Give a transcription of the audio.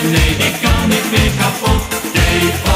nee, ik kan niet meer kapot.